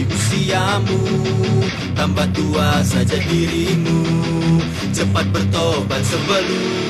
di usiamu Tambah tua saja dirimu Cepat bertobat sebelum!